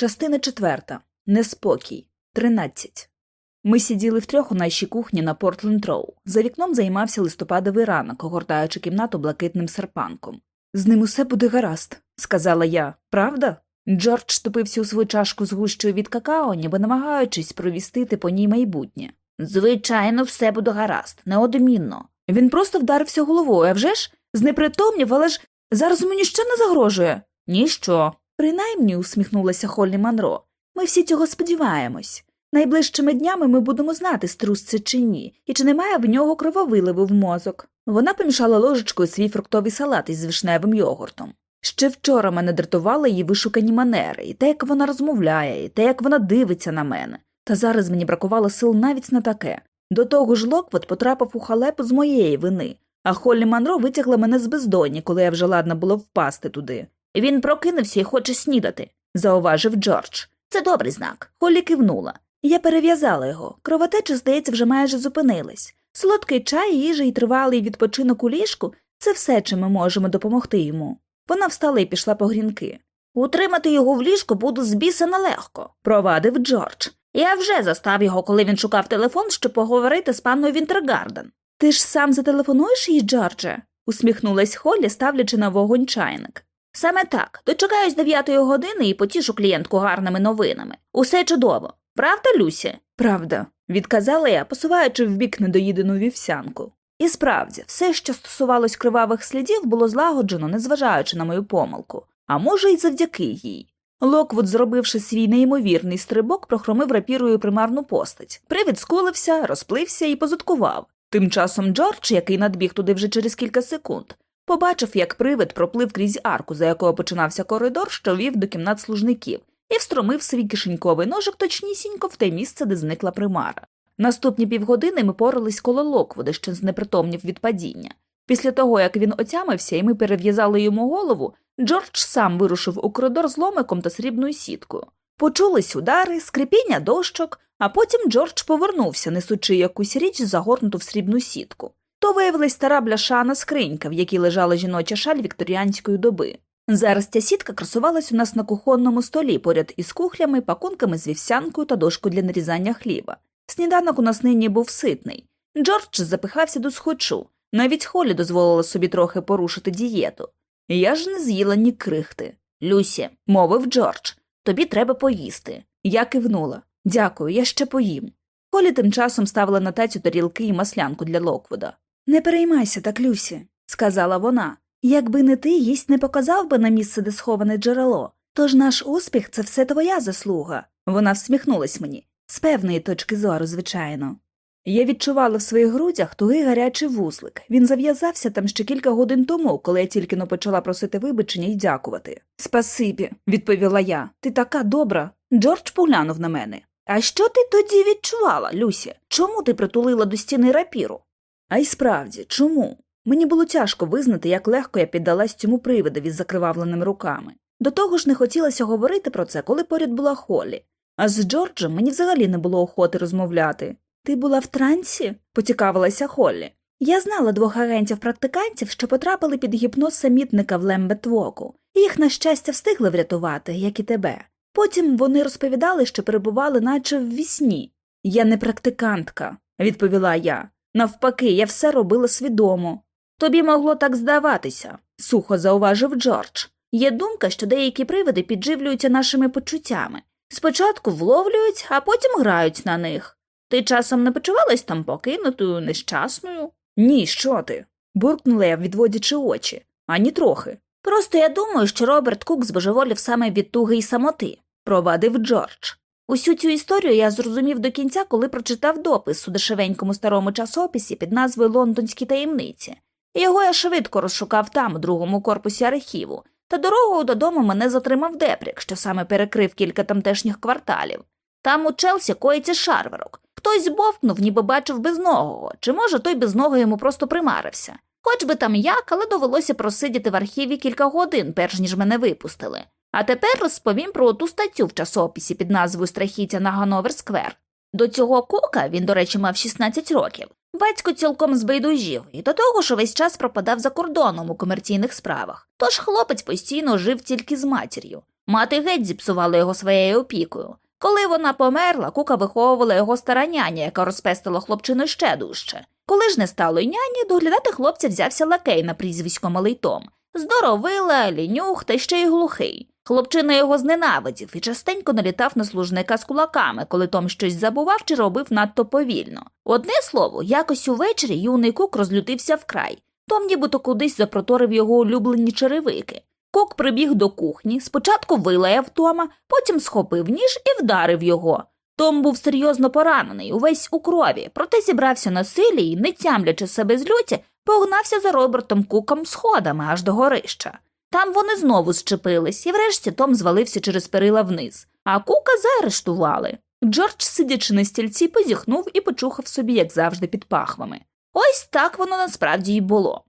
Частина четверта. Неспокій. Тринадцять. Ми сиділи втрьох у нашій кухні на Портленд Роу. За вікном займався листопадовий ранок, огортаючи кімнату блакитним серпанком. З ним усе буде гаразд, сказала я. Правда? Джордж тупився у свою чашку з гущою від какао, ніби намагаючись провістити по ній майбутнє. Звичайно, все буде гаразд, неодмінно. Він просто вдарився головою, а вже ж знепритомнів, але ж зараз мені ще не загрожує. Ніщо. Принаймні, усміхнулася Холлі Манро. Ми всі цього сподіваємось. Найближчими днями ми будемо знати, струс це чи ні, і чи немає в нього крововиливу в мозок. Вона помішала ложечкою свій фруктовий салат із вишневим йогуртом. Ще вчора мене дратували її вишукані манери, і те, як вона розмовляє, і те, як вона дивиться на мене. Та зараз мені бракувало сил навіть на таке. До того ж Локвот потрапив у халепу з моєї вини, а Холлі Манро витягла мене з безодні, коли я вже ладна була впасти туди. Він прокинувся і хоче снідати, зауважив Джордж. Це добрий знак. Холлі кивнула. Я перев'язала його. Кровотеча, здається, вже майже зупинилась. Солодкий чай, їжа і тривалий відпочинок у ліжку це все, чим ми можемо допомогти йому. Вона встала і пішла по грінки. Утримати його в ліжку буде нелегко, провадив Джордж. Я вже застав його, коли він шукав телефон, щоб поговорити з панною Вінтергарден. Ти ж сам зателефонуєш їй, Джордже? усміхнулась Холлі, ставлячи на вогонь чайник. Саме так. Дочекаюсь дев'ятої години і потішу клієнтку гарними новинами. Усе чудово. Правда, Люсі? Правда, відказала я, посуваючи убік недоїдену вівсянку. І справді, все, що стосувалось кривавих слідів, було злагоджено, незважаючи на мою помилку, а може, й завдяки їй. Локвуд, зробивши свій неймовірний стрибок, прохромив рапірою примарну постать. Привид скулився, розплився і позадкував. Тим часом Джордж, який надбіг туди вже через кілька секунд, побачив, як привид проплив крізь арку, за якою починався коридор, що вів до кімнат служників, і встромив свій кишеньковий ножик точнісінько в те місце, де зникла примара. Наступні півгодини ми порались коло Локвуда, що знепритомнів від падіння. Після того, як він отямився і ми перев'язали йому голову, Джордж сам вирушив у коридор з ломиком та срібною сіткою. Почулись удари, скрипіння дощок, а потім Джордж повернувся, несучи якусь річ, загорнуту в срібну сітку. Виявилась стара бляшана скринька, в якій лежала жіноча шаль вікторіанської доби. Зараз ця сітка красувалась у нас на кухонному столі поряд із кухлями, пакунками з вівсянкою та дошкою для нарізання хліба. Сніданок у нас нині був ситний. Джордж запихався до схочу. Навіть Холі дозволила собі трохи порушити дієту. Я ж не з'їла ні крихти. Люсі, мовив Джордж. Тобі треба поїсти. Я кивнула. Дякую, я ще поїм. Холі тим часом ставила на тацю тарілки і маслянку для Локвуда. Не переймайся так, Люсі, сказала вона. Якби не ти, їсть не показав би на місце, де сховане джерело. Тож наш успіх це все твоя заслуга. Вона всміхнулась мені, з певної точки зору, звичайно. Я відчувала в своїх грудях тугий гарячий вузлик. Він зав'язався там ще кілька годин тому, коли я тільки но почала просити вибачення і дякувати. Спасибі, відповіла я. Ти така добра. Джордж поглянув на мене. А що ти тоді відчувала, Люсі? Чому ти притулила до стіни рапіру? А й справді, чому? Мені було тяжко визнати, як легко я піддалась цьому привидові з закривавленими руками. До того ж не хотілося говорити про це, коли поряд була Холлі. А з Джорджем мені взагалі не було охоти розмовляти. Ти була в трансі? поцікавилася Холлі. Я знала двох агентів-практикантів, що потрапили під гіпноз самітника в Лембетвоку, їх, на щастя, встигли врятувати, як і тебе. Потім вони розповідали, що перебували, наче в вісні. Я не практикантка, відповіла я. Навпаки, я все робила свідомо. Тобі могло так здаватися, сухо зауважив Джордж. Є думка, що деякі привиди підживлюються нашими почуттями. Спочатку вловлюють, а потім грають на них. Ти часом не почувалась там покинутою, нещасною? Ні, що ти? буркнула я, відводячи очі, ані трохи. Просто я думаю, що Роберт Кук збожеволів саме від туги й самоти, провадив Джордж. Усю цю історію я зрозумів до кінця, коли прочитав допис у дешевенькому старому часописі під назвою Лондонські таємниці. Його я швидко розшукав там, у другому корпусі архіву, та дорогою додому мене затримав депрік, що саме перекрив кілька тамтешніх кварталів. Там у Челсі коїться шарверок. Хтось бовкнув, ніби бачив безногого, чи, може, той безного йому просто примарився. Хоч би там як, але довелося просидіти в архіві кілька годин, перш ніж мене випустили. А тепер розповім про ту статтю в часописі під назвою Страхіття на Гановер Сквер. До цього Кука, він, до речі, мав 16 років, батько цілком збайдужів і до того ж весь час пропадав за кордоном у комерційних справах. Тож хлопець постійно жив тільки з матір'ю. Мати геть зіпсувала його своєю опікою. Коли вона померла, Кука виховувала його стара няня, яка розпестила хлопчину ще дужче. Коли ж не стало й няні, доглядати хлопця взявся лакей на прізвисько Малий Том. Здоровила, лінюх та ще й глухий. Хлопчина його зненавидів і частенько налітав на служника з кулаками, коли Том щось забував чи робив надто повільно. Одне слово, якось увечері юний кук розлютився вкрай. Том нібито кудись запроторив його улюблені черевики. Кок прибіг до кухні, спочатку вилаяв Тома, потім схопив ніж і вдарив його. Том був серйозно поранений, увесь у крові, проте зібрався на силі і, не тямлячи себе з люті, погнався за Робертом Куком сходами аж до горища. Там вони знову зчепились, і врешті Том звалився через перила вниз, а кука заарештували. Джордж, сидячи на стільці, позіхнув і почухав собі, як завжди, під пахвами. Ось так воно насправді й було.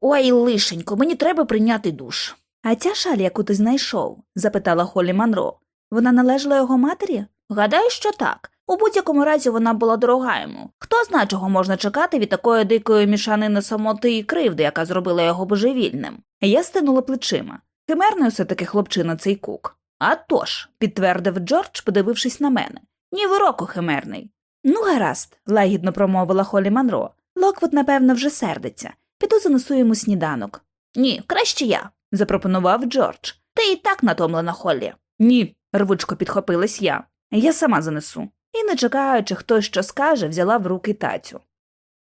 Ой, лишенько, мені треба прийняти душ. А ця шаль, яку ти знайшов? запитала Холі Манро. Вона належала його матері? Гадаю, що так. У будь-якому разі вона була дорога йому. Хто знає, чого можна чекати від такої дикої мішанини самоти і кривди, яка зробила його божевільним. Я стинула плечима. Химерний все таки хлопчина цей Кук. «А тож», – підтвердив Джордж, подивившись на мене. На диво химерний. Ну, гаразд, лагідно промовила Холі Манро. Локвуд, напевно, вже сердиться. Піду занесу йому сніданок. Ні, краще я, запропонував Джордж. Ти і так натомлена, Холлі. Ні, рвучко підхопилась я. Я сама занесу. І, не чекаючи, хто що скаже, взяла в руки тацю.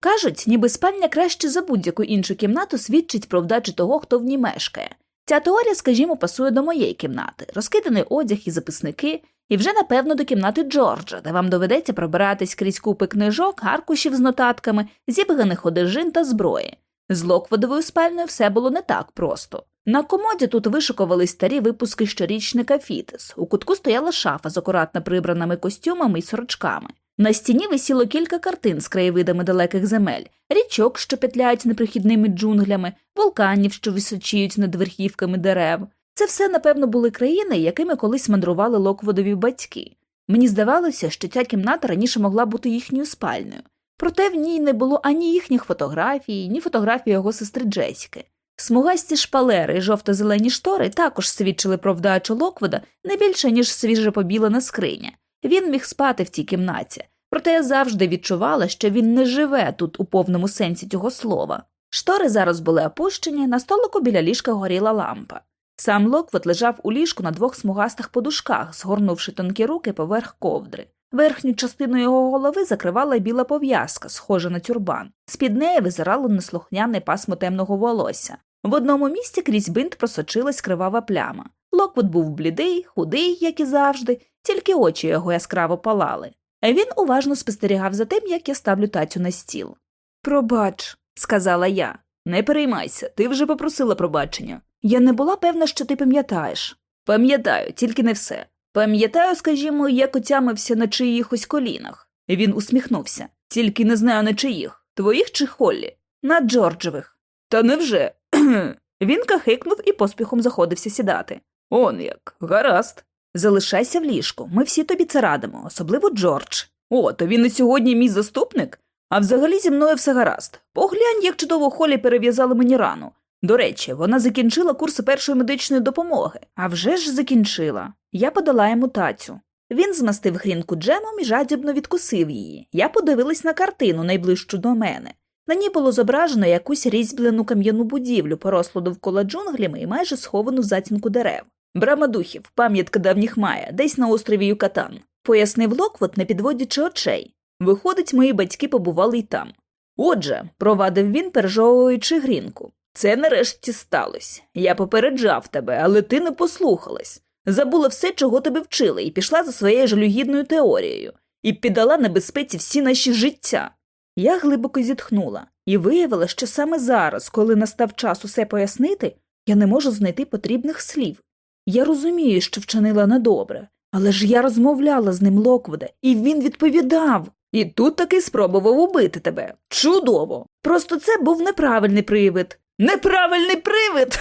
Кажуть, ніби спальня краще за будь-яку іншу кімнату свідчить про вдачу того, хто в ній мешкає. Ця теорія, скажімо, пасує до моєї кімнати, розкиданий одяг і записники, і вже, напевно, до кімнати Джорджа, де вам доведеться пробиратись крізь купи книжок, аркушів з нотатками, зібганих одежин та зброї. З Локводовою спальною все було не так просто. На комоді тут вишикувались старі випуски щорічника Фітес. У кутку стояла шафа з акуратно прибраними костюмами і сорочками. На стіні висіло кілька картин з краєвидами далеких земель, річок, що петляють непрохідними джунглями, вулканів, що височіють над верхівками дерев. Це все, напевно, були країни, якими колись мандрували локводові батьки. Мені здавалося, що ця кімната раніше могла бути їхньою спальною, проте в ній не було ані їхніх фотографій, ні фотографій його сестри Джесіки. Смугасті шпалери і жовто-зелені штори також свідчили про вдачу Локвода не більше, ніж свіже побілена скриня. Він міг спати в цій кімнаті, проте я завжди відчувала, що він не живе тут у повному сенсі цього слова. Штори зараз були опущені, на столику біля ліжка горіла лампа. Сам Локвуд лежав у ліжку на двох смугастих подушках, згорнувши тонкі руки поверх ковдри. Верхню частину його голови закривала біла пов'язка, схожа на тюрбан. З під неї визирало неслухняне пасмо темного волосся. В одному місці крізь бинт просочилась кривава пляма. Локвуд був блідий, худий, як і завжди, тільки очі його яскраво палали. Він уважно спостерігав за тим, як я ставлю тацю на стіл. Пробач, сказала я. Не переймайся, ти вже попросила пробачення. Я не була певна, що ти пам'ятаєш. Пам'ятаю, тільки не все. Пам'ятаю, скажімо, як отямився на чиїхось колінах. Він усміхнувся. Тільки не знаю на чиїх. Твоїх чи Холлі? На Джорджевих. Та невже? Він кахикнув і поспіхом заходився сідати. Он як, гаразд. Залишайся в ліжку, ми всі тобі це радимо, особливо Джордж. О, то він і сьогодні мій заступник? А взагалі зі мною все гаразд. Поглянь, як чудово Холі перев'язали мені рану. До речі, вона закінчила курси першої медичної допомоги. А вже ж закінчила. Я подала йому тацю. Він змастив грінку джемом і жадібно відкусив її. Я подивилась на картину, найближчу до мене. На ній було зображено якусь різьблену кам'яну будівлю, порослу довкола джунглями і майже сховану в затінку дерев. Брама духів, пам'ятка давніх мая, десь на острові Юкатан, пояснив Локвот, не підводячи очей. Виходить, мої батьки побували й там. Отже, провадив він, пережовуючи грінку. Це нарешті сталося. Я попереджав тебе, але ти не послухалась. Забула все, чого тебе вчили, і пішла за своєю жалюгідною теорією, і піддала небезпеці всі наші життя. Я глибоко зітхнула і виявила, що саме зараз, коли настав час усе пояснити, я не можу знайти потрібних слів. Я розумію, що вчинила недобре, але ж я розмовляла з ним Локводе, і він відповідав. І тут таки спробував убити тебе. Чудово! Просто це був неправильний привид. Неправильний привид.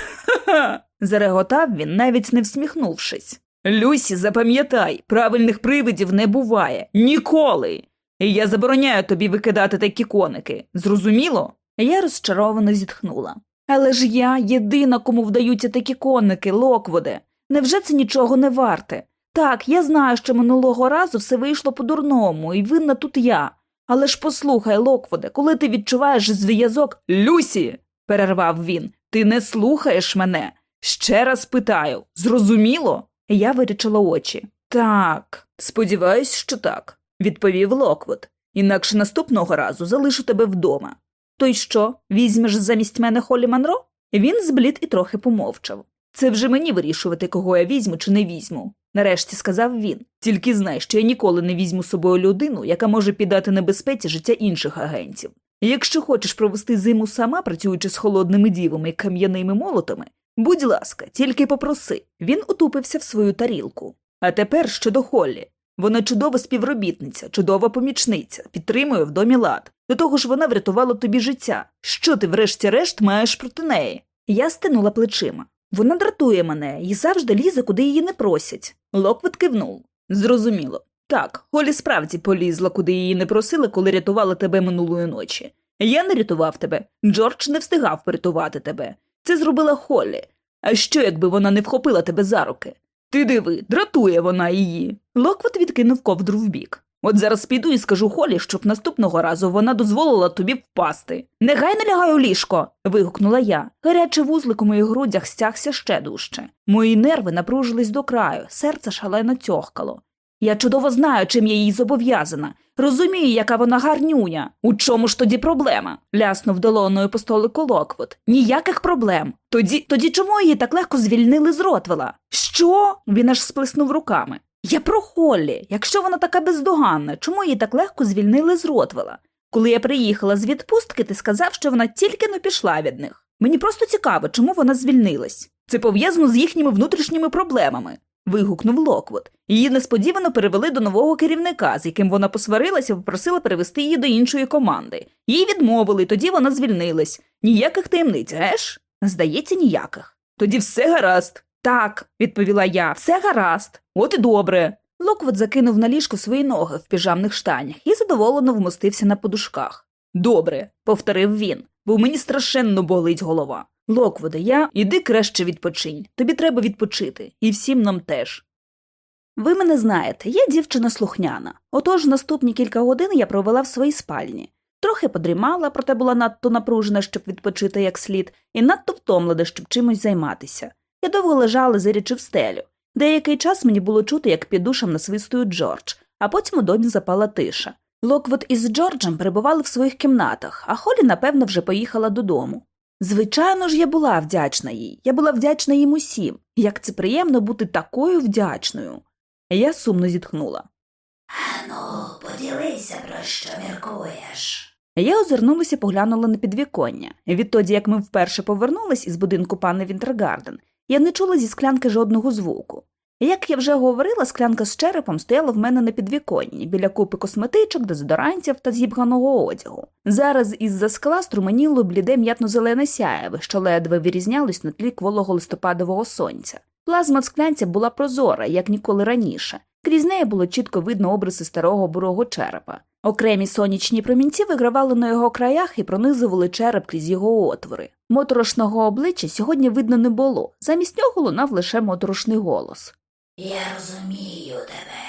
Зареготав він, навіть не всміхнувшись. Люсі, запам'ятай, правильних привидів не буває. Ніколи. І я забороняю тобі викидати такі коники. Зрозуміло? Я розчаровано зітхнула. Але ж я єдина, кому вдаються такі коники, Локвуде. Невже це нічого не варте? Так, я знаю, що минулого разу все вийшло по-дурному, і винна тут я. Але ж послухай, Локвуде, коли ти відчуваєш зв'язок. Люсі. Перервав він, ти не слухаєш мене. Ще раз питаю зрозуміло? Я вирічила очі. Так, сподіваюсь, що так, відповів Локвуд. Інакше наступного разу залишу тебе вдома. То й що, візьмеш замість мене Холі Манро? Він зблід і трохи помовчав. Це вже мені вирішувати, кого я візьму чи не візьму. Нарешті сказав він. Тільки знай, що я ніколи не візьму з собою людину, яка може піддати небезпеці життя інших агентів. Якщо хочеш провести зиму сама, працюючи з холодними дівами і кам'яними молотами, будь ласка, тільки попроси. Він утупився в свою тарілку. А тепер щодо Холлі. Вона чудова співробітниця, чудова помічниця, підтримує в домі лад. До того ж вона врятувала тобі життя. Що ти, врешті-решт, маєш проти неї? Я стинула плечима. Вона дратує мене і завжди лізе, куди її не просять. Локвуд кивнув. Зрозуміло. Так, Холлі справді полізла, куди її не просили, коли рятувала тебе минулої ночі. Я не рятував тебе. Джордж не встигав порятувати тебе. Це зробила Холлі. А що, якби вона не вхопила тебе за руки? Ти диви, дратує вона її. Локвуд відкинув ковдру вбік. От зараз піду і скажу Холлі, щоб наступного разу вона дозволила тобі впасти. Негайно лягай у ліжко. вигукнула я. Гарячий вузлик у моїх грудях стягнувся ще дужче. Мої нерви напружились до краю, серце шалено тьохкало. Я чудово знаю, чим я їй зобов'язана. Розумію, яка вона гарнюня. У чому ж тоді проблема? ляснув долоною по столику Локвуд. Ніяких проблем. Тоді тоді чому її так легко звільнили з Ротвела? Що? Він аж сплеснув руками. Я про Холлі. Якщо вона така бездоганна, чому її так легко звільнили з Ротвела? Коли я приїхала з відпустки, ти сказав, що вона тільки-но пішла від них. Мені просто цікаво, чому вона звільнилась. Це пов'язано з їхніми внутрішніми проблемами. Вигукнув Локвуд. Її несподівано перевели до нового керівника, з яким вона посварилася попросила перевести її до іншої команди. Їй відмовили, тоді вона звільнилась. Ніяких таємниць, еш? Здається, ніяких. Тоді все гаразд. Так, відповіла я, все гаразд. От і добре. Локвуд закинув на ліжко свої ноги в піжамних штанях і задоволено вмостився на подушках. Добре, повторив він, бо мені страшенно болить голова. Локвуде, я іди краще відпочинь. Тобі треба відпочити, і всім нам теж. Ви мене знаєте, я дівчина слухняна. Отож наступні кілька годин я провела в своїй спальні. Трохи подрімала, проте була надто напружена, щоб відпочити як слід, і надто втомлена, щоб чимось займатися. Я довго лежала, зирячи в стелю. Деякий час мені було чути, як під душем насвистує Джордж, а потім у домі запала тиша. Локвуд із Джорджем перебували в своїх кімнатах, а Холлі, напевно, вже поїхала додому. Звичайно ж, я була вдячна їй, я була вдячна їм усім. Як це приємно бути такою вдячною. Я сумно зітхнула. Ану, поділися, про що міркуєш. Я озирнулася поглянула на підвіконня. Відтоді, як ми вперше повернулись із будинку пани Вінтергарден, я не чула зі склянки жодного звуку. Як я вже говорила, склянка з черепом стояла в мене на підвіконні, біля купи косметичок, дезодорантів та зібганого одягу. Зараз із за скла струменіло бліде м'ятно-зелене сяєве, що ледве вирізнялось на тлі кволого листопадового сонця. Плазма в склянці була прозора, як ніколи раніше. Крізь неї було чітко видно обриси старого бурого черепа. Окремі сонячні промінці вигравали на його краях і пронизували череп крізь його отвори. Моторошного обличчя сьогодні видно не було, замість нього лунав лише моторошний голос. Я розумію тебе.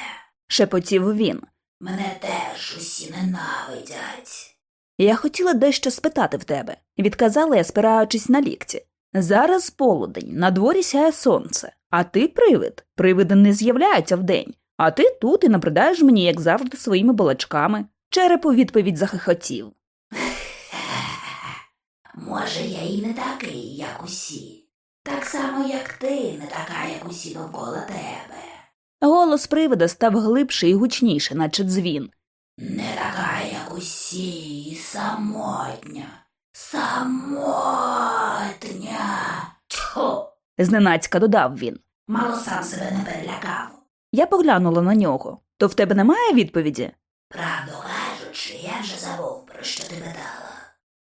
Шепотів він. Мене теж усі ненавидять. Я хотіла дещо спитати в тебе, відказала я, спираючись на лікті. Зараз полудень, на дворі сяє сонце, а ти привид. Привиди не з'являються вдень, а ти тут і набридаєш мені, як завжди, своїми балачками. Череп у відповідь захихотів. Може, я і не такий, як усі. Так само, як ти, не така, як усі довкола тебе. Голос привида став глибше і гучніше, наче дзвін. Не така, як усі, і самотня. Самотня. Тьху. зненацька додав він. Мало сам себе не перелякав. Я поглянула на нього. То в тебе немає відповіді? Правду кажучи, я вже забув, про що ти питала.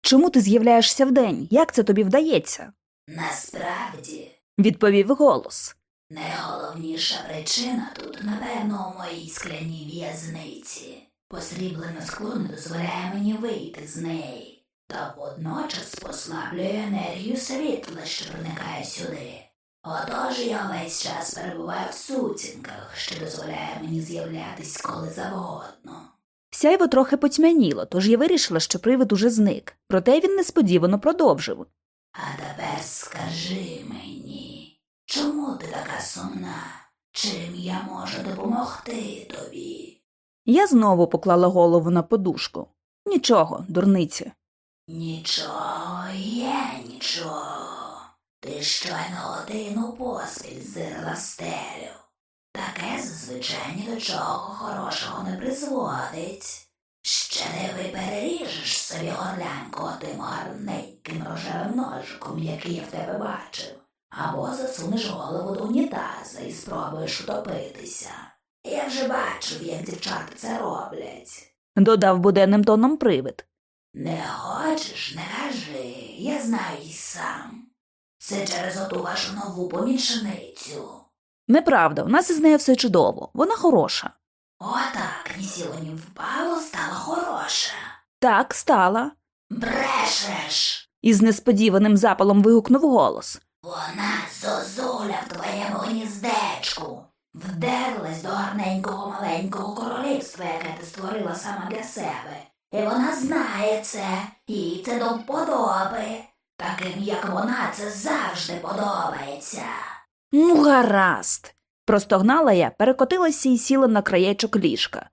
Чому ти з'являєшся вдень? Як це тобі вдається? Насправді, відповів голос. найголовніша причина тут, напевно, у моїй скляній в'язниці. Посріблене скло не дозволяє мені вийти з неї, та водночас послаблює енергію світла, що проникає сюди. Отож я весь час перебуваю в сутінках, що дозволяє мені з'являтись коли завгодно. Сяйво трохи потьмяніло, тож я вирішила, що привид уже зник. Проте він несподівано продовжив. А тепер скажи мені, чому ти така сумна? Чим я можу допомогти тобі? Я знову поклала голову на подушку. Нічого, дурниці. Нічого є нічого. Ти щойно годину поспіль зирила стелю. Таке зазвичай ні до чого хорошого не призводить. Ще не ви переріжеш собі горлянку тим гарненьким рожевим ножиком, який я в тебе бачив, або засунеш голову до унітаза і спробуєш утопитися. Я вже бачив, як дівчата це роблять. Додав буденним тоном привид. Не хочеш, не кажи, я знаю й сам. Це через оту вашу нову помічницю. Неправда, у нас із нею все чудово, вона хороша. Отак, ні сіло, ні впало, стала хороша. Так, стала. Брешеш. Із несподіваним запалом вигукнув голос. Вона зозуля в твоєму гніздечку. Вдерлась до гарненького маленького королівства, яке ти створила сама для себе. І вона знає це, їй це до вподоби. Таким, як вона, це завжди подобається. Ну, гаразд. Простогнала я, перекотилася і сіла на краєчок ліжка.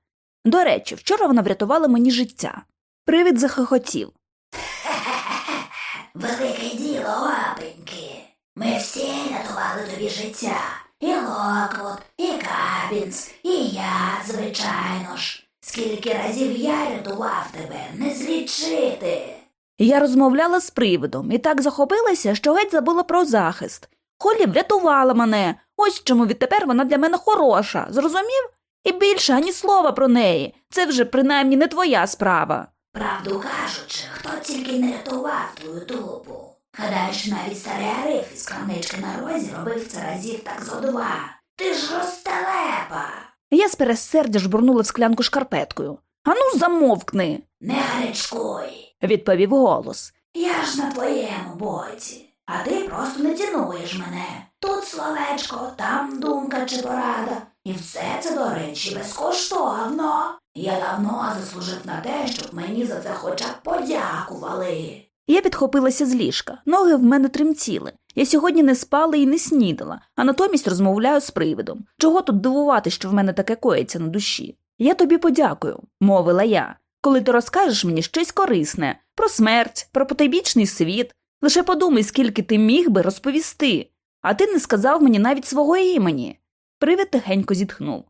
До речі, вчора вона врятувала мені життя. Привид зареготів. Велике діло, опеньки. Ми всі рятували тобі життя. І Локвуд, і Кабінс, і я, звичайно ж. Скільки разів я рятував тебе, не злічити. Я розмовляла з привидом і так захопилася, що геть забула про захист. Холлі врятувала мене. Ось чому відтепер вона для мене хороша. Зрозумів? І більше ані слова про неї. Це вже принаймні не твоя справа. Правду кажучи, хто тільки не рятував твою дупу. Гадаєш, навіть старий Ариф із крамнички на розі робив це разів так зо два. Ти ж розтелепа. Я з пересердя жбурнула в склянку шкарпеткою. Ану, замовкни, Не гарячкуй. відповів голос. Я ж на твоєму боці, а ти просто не цінуєш мене. Тут словечко, там думка чи порада. І все це, до речі, безкоштовно. Я давно заслужив на те, щоб мені за це хоча б подякували. Я підхопилася з ліжка, ноги в мене тремтіли. Я сьогодні не спала і не снідала, а натомість розмовляю з привидом. Чого тут дивувати, що в мене таке коїться на душі? Я тобі подякую, мовила я. Коли ти розкажеш мені щось корисне про смерть, про потайбічний світ, лише подумай, скільки ти міг би розповісти, а ти не сказав мені навіть свого імені. Привид тихенько зітхнув.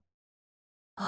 О,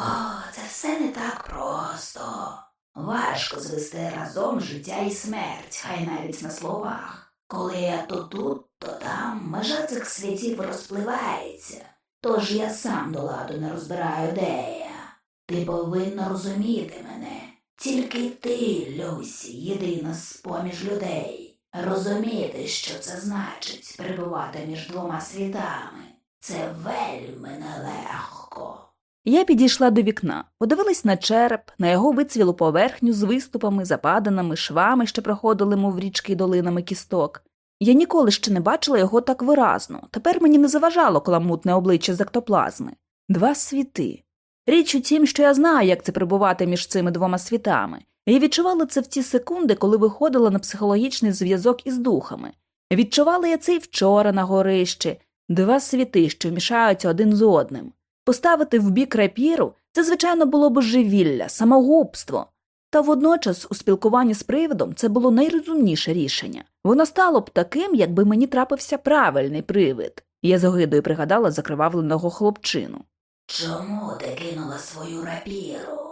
це все не так просто. Важко звести разом життя і смерть, хай навіть на словах. Коли я то тут, то там, межа цих світів розпливається, тож я сам до ладу не розбираю, де я. Ти повинна розуміти мене. Тільки ти, Люсі, єдина з поміж людей. Розуміти, що це значить перебувати між двома світами. Це вельми нелегко. Я підійшла до вікна, подивилась на череп, на його вицвілу поверхню з виступами, западаними, швами, що проходили, мов річки й долинами кісток. Я ніколи ще не бачила його так виразно, тепер мені не заважало кламутне обличчя з ектоплазми. Два світи. Річ у тім, що я знаю, як це перебувати між цими двома світами. Я відчувала це в ті секунди, коли виходила на психологічний зв'язок із духами. Відчувала я це й вчора на горищі, два світи, що мішаються один з одним. Поставити в бік рапіру це, звичайно, було божевілля, самогубство. Та водночас у спілкуванні з привидом це було найрозумніше рішення. Воно стало б таким, якби мені трапився правильний привид. Я з огидою пригадала закривавленого хлопчину. Чому ти кинула свою рапіру?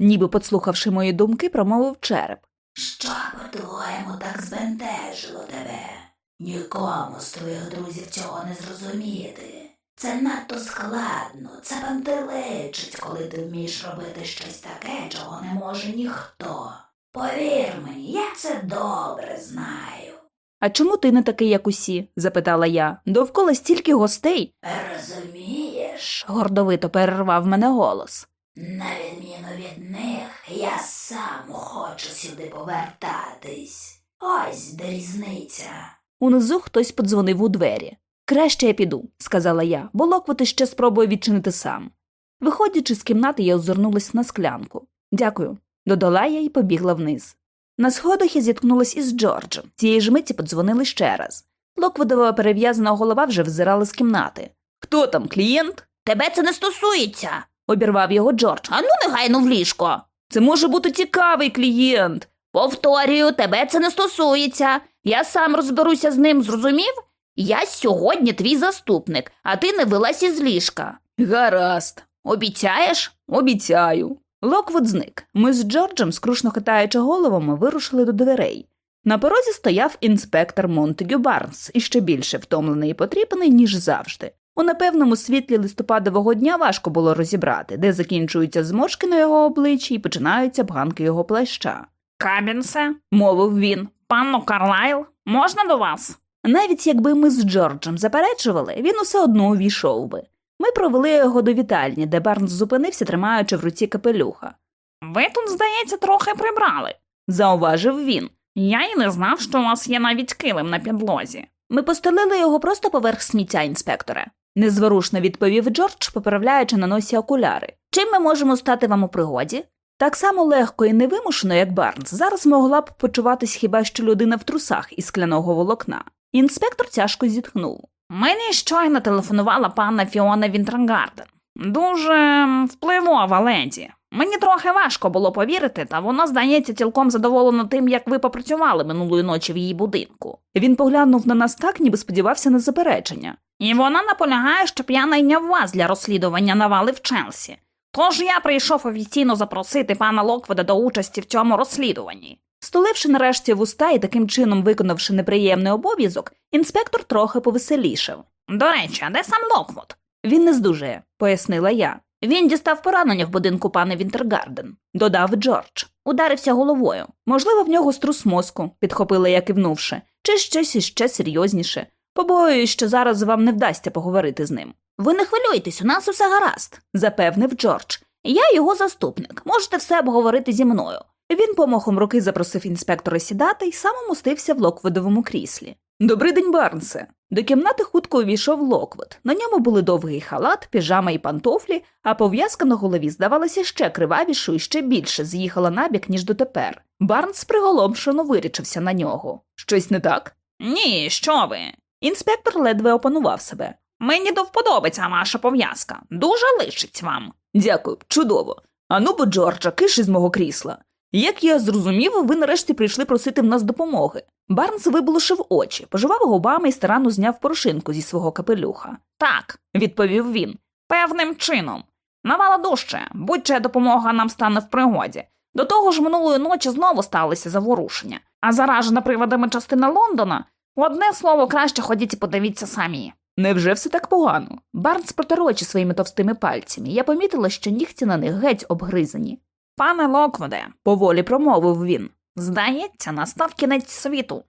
Ніби подслухавши мої думки, промовив череп. Що, по-твоєму, так збентежило тебе? Нікому з твоїх друзів цього не зрозуміти. Це надто складно, це пантеличить, коли ти вмієш робити щось таке, чого не може ніхто. Повір мені, я це добре знаю. А чому ти не такий, як усі? запитала я. Довкола стільки гостей. Розумієш, гордовито перервав мене голос. На відміну від них, я сам хочу сюди повертатись. Ось де різниця. Унизу хтось подзвонив у двері. Краще я піду, сказала я, бо Локвот іще спробує відчинити сам. Виходячи з кімнати, я озирнулась на склянку. Дякую, додала я і побігла вниз. На сходах я зіткнулась із Джорджем. Цієї ж миті подзвонили ще раз. Локвудова перев'язана голова вже визирала з кімнати. Хто там, клієнт? Тебе це не стосується. Обірвав його Джордж. А ну негайно в ліжко. Це може бути цікавий клієнт. Повторюю, тебе це не стосується. Я сам розберуся з ним, зрозумів? Я сьогодні твій заступник, а ти не вилазь із ліжка. Гаразд, Обіцяєш? обіцяю. Локвуд зник. Ми з Джорджем, скрушно хитаючи головами, вирушили до дверей. На порозі стояв інспектор Монтегю Барнс, іще більше втомлений і потріпаний, ніж завжди. У непевному світлі листопадового дня важко було розібрати, де закінчуються зморшки на його обличчі і починаються бганки його плаща. Кабінсе, Мовив він. панно Карлайл, можна до вас? Навіть якби ми з Джорджем заперечували, він усе одно увійшов би. Ми провели його до вітальні, де Барнс зупинився, тримаючи в руці капелюха. Ви тут, здається, трохи прибрали. Зауважив він. Я й не знав, що у вас є навіть килим на підлозі. Ми постелили його просто поверх сміття, інспекторе, незворушно відповів Джордж, поправляючи на носі окуляри. Чим ми можемо стати вам у пригоді? Так само легко і невимушено, як Барнс, зараз могла б почуватись хіба що людина в трусах із скляного волокна. Інспектор тяжко зітхнув. Мені щойно телефонувала пані Фіона Вінтрангарден. Дуже впливова леді. Мені трохи важко було повірити, та вона, здається, цілком задоволена тим, як ви попрацювали минулої ночі в її будинку. Він поглянув на нас так, ніби сподівався на заперечення. І вона наполягає, щоб я найняв вас для розслідування навали в Челсі. Тож я прийшов офіційно запросити пана Локвуда до участі в цьому розслідуванні. Стуливши нарешті вуста і таким чином виконавши неприємний обов'язок, інспектор трохи повеселішав. До речі, а де сам Локвуд? Він не здужує, пояснила я. Він дістав поранення в будинку пана Вінтергарден, додав Джордж. Ударився головою. Можливо, в нього струс мозку, підхопила я кивнувши, чи щось іще серйозніше. Побоююсь, що зараз вам не вдасться поговорити з ним. Ви не хвилюйтесь, у нас усе гаразд. Запевнив Джордж. Я його заступник. Можете все обговорити зі мною. Він помахом руки запросив інспектора сідати і сам умостився в локвудовому кріслі. Добрий день, Барнсе. До кімнати хутко увійшов Локвуд. На ньому були довгий халат, піжама і пантофлі, а пов'язка на голові здавалася ще кривавішою і ще більше з'їхала набік, ніж дотепер. Барнс приголомшено вирічився на нього. Щось не так? Ні, що ви? Інспектор ледве опанував себе. Мені до вподоби ця ваша пов'язка. Дуже лишить вам. Дякую, чудово. Ану бо, Джорджа, киш із мого крісла. Як я зрозумів, ви нарешті прийшли просити в нас допомоги. Барнс виблушив очі, пожував губами і старанно зняв порошинку зі свого капелюха. Так, Відповів він. певним чином. Навала дужче, будь-чия допомога нам стане в пригоді. До того ж, минулої ночі знову сталися заворушення, а заражена приводами частина Лондона. Одне слово, краще ходіть і подивіться самі. Невже все так погано? Барнс протирочі своїми товстими пальцями. Я помітила, що нігті на них геть обгризані. Пане Локводе, Поволі промовив він. здається, настав кінець світу.